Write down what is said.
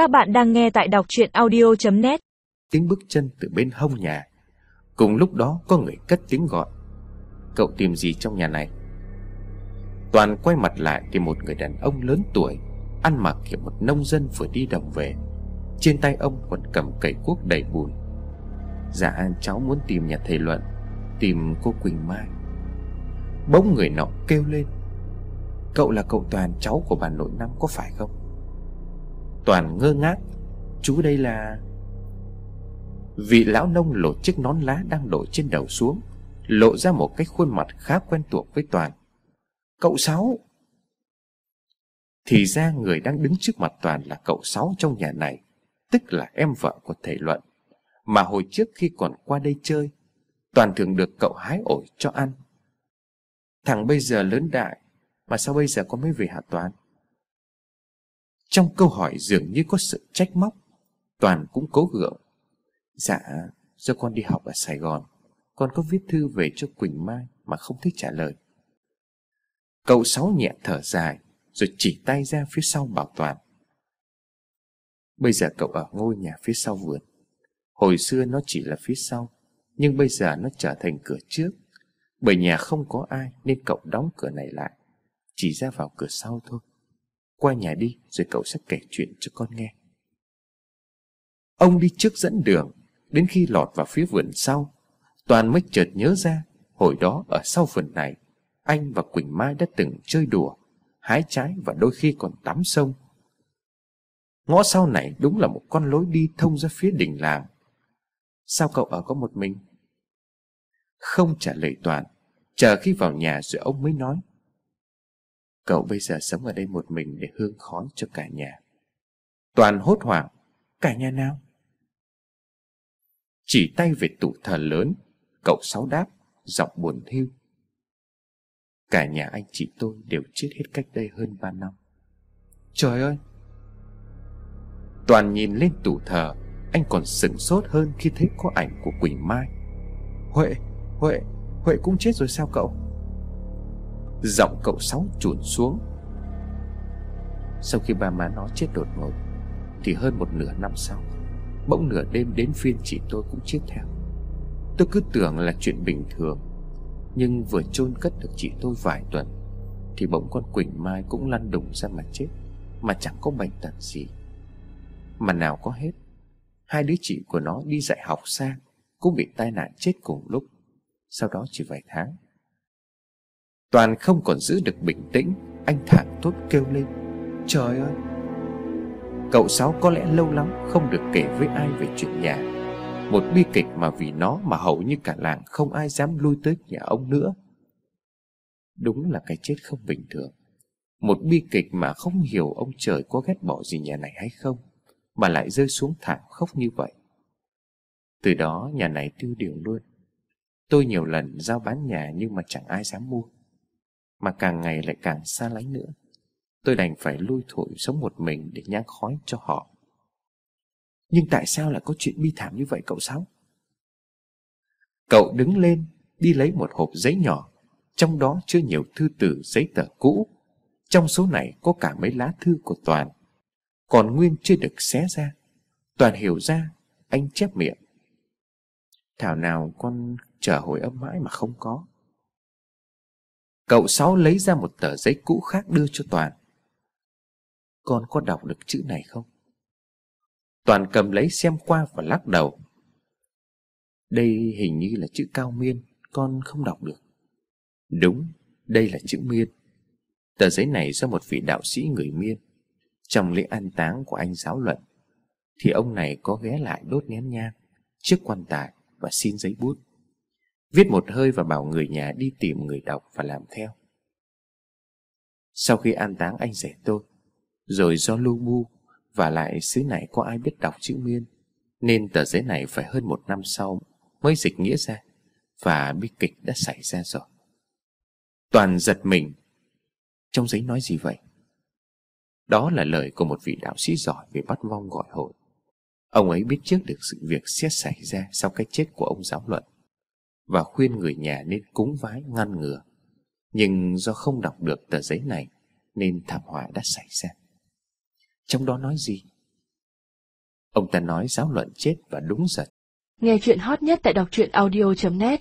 Các bạn đang nghe tại đọc chuyện audio.net Tiếng bước chân từ bên hông nhà. Cùng lúc đó có người cất tiếng gọi. Cậu tìm gì trong nhà này? Toàn quay mặt lại thì một người đàn ông lớn tuổi Ăn mặc kiểu một nông dân vừa đi đồng về. Trên tay ông còn cầm cầy cuốc đầy bùn. Dạ cháu muốn tìm nhà thầy Luận, Tìm cô Quỳnh Mai. Bỗng người nọ kêu lên. Cậu là cậu Toàn cháu của bà nội năm có phải không? Toàn ngơ ngác. Chú đây là Vị lão nông lột chiếc nón lá đang đội trên đầu xuống, Lộ ra một cái khuôn mặt khá quen thuộc với Toàn. Cậu Sáu. Thì ra người đang đứng trước mặt Toàn là cậu Sáu trong nhà này, Tức là em vợ của thầy Luận. Mà hồi trước khi còn qua đây chơi, Toàn thường được cậu hái ổi cho ăn. Thằng bây giờ lớn đại, Mà sao bây giờ con mới về hả Toàn? Trong câu hỏi dường như có sự trách móc, Toàn cũng cố gượng. Dạ do con đi học ở Sài Gòn, Con có viết thư về cho Quỳnh Mai Mà không thích trả lời. Cậu Sáu nhẹ thở dài, Rồi chỉ tay ra phía sau bảo Toàn. Bây giờ cậu ở ngôi nhà phía sau vườn. Hồi xưa nó chỉ là phía sau, Nhưng bây giờ nó trở thành cửa trước. Bởi nhà không có ai Nên cậu đóng cửa này lại, Chỉ ra vào cửa sau thôi. Qua nhà đi, rồi cậu sẽ kể chuyện cho con nghe. Ông đi trước dẫn đường, Đến khi lọt vào phía vườn sau, Toàn mới chợt nhớ ra, Hồi đó ở sau vườn này, Anh và Quỳnh Mai đã từng chơi đùa, Hái trái và đôi khi còn tắm sông. Ngõ sau này đúng là một con lối đi thông ra phía đỉnh làng. Sao cậu ở có một mình? Không trả lời Toàn, Chờ khi vào nhà rồi ông mới nói. Cậu bây giờ sống ở đây một mình để hương khói cho cả nhà. Toàn hốt hoảng Cả nhà nào? Chỉ tay về tủ thờ lớn Cậu Sáu đáp Giọng buồn thiêu. Cả nhà anh chị tôi đều chết hết cách đây hơn ba năm. Trời ơi! Toàn nhìn lên tủ thờ Anh còn sửng sốt hơn khi thấy có ảnh của Quỳnh Mai. Huệ, Huệ, Huệ cũng chết rồi sao cậu Giọng cậu Sáu chuồn xuống. Sau khi ba má nó chết đột ngột, Thì hơn một nửa năm sau, Bỗng nửa đêm đến phiên chị tôi cũng chết theo. Tôi cứ tưởng là chuyện bình thường, Nhưng vừa chôn cất được chị tôi vài tuần, Thì bỗng con Quỳnh Mai cũng lăn đùng ra mà chết, Mà chẳng có bệnh tật gì. Mà nào có hết, Hai đứa chị của nó đi dạy học xa, Cũng bị tai nạn chết cùng lúc. Sau đó chỉ vài tháng Toàn không còn giữ được bình tĩnh, Anh thẳng thốt kêu lên. Trời ơi! Cậu Sáu có lẽ lâu lắm không được kể với ai về chuyện nhà. Một bi kịch mà vì nó mà hầu như cả làng không ai dám lui tới nhà ông nữa. Đúng là cái chết không bình thường. Một bi kịch mà không hiểu ông trời có ghét bỏ gì nhà này hay không, Mà lại rơi xuống thảm khốc như vậy. Từ đó nhà này tiêu điều luôn. Tôi nhiều lần giao bán nhà nhưng mà chẳng ai dám mua. Mà càng ngày lại càng xa lánh nữa. Tôi đành phải lui thổi sống một mình để nhang khói cho họ. Nhưng tại sao lại có chuyện bi thảm như vậy cậu Sáu? Cậu đứng lên, đi lấy một hộp giấy nhỏ, Trong đó chứa nhiều thư từ giấy tờ cũ. Trong số này có cả mấy lá thư của Toàn. Còn Nguyên chưa được xé ra. Toàn hiểu ra, Anh chép miệng. Thảo nào con chờ hồi âm mãi mà không có. Cậu Sáu lấy ra một tờ giấy cũ khác đưa cho Toàn. Con có đọc được chữ này không? Toàn cầm lấy xem qua và lắc đầu. Đây hình như là chữ cao miên Con không đọc được. Đúng, đây là chữ miên. Tờ giấy này do một vị đạo sĩ người miên. Trong lễ an táng của anh giáo luận Thì ông này có ghé lại đốt nén nhang Trước quan tài và xin giấy bút. Viết một hơi và bảo người nhà đi tìm người đọc và làm theo. Sau khi an táng anh rể tôi, Rồi do lưu bu Và lại xứ này có ai biết đọc chữ miên, Nên tờ giấy này phải hơn một năm sau Mới dịch nghĩa ra Và bi kịch đã xảy ra rồi. Toàn giật mình. Trong giấy nói gì vậy? Đó là lời của một vị đạo sĩ giỏi Về bắt vong gọi hồn Ông ấy biết trước được sự việc sẽ xảy ra Sau cái chết của ông giáo luận và khuyên người nhà nên cúng vái ngăn ngừa. Nhưng do không đọc được tờ giấy này, nên thảm họa đã xảy ra. Trong đó nói gì? Ông ta nói giáo luận chết và đúng giật Nghe chuyện hot nhất tại đọc truyện audio.net